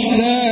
أسلام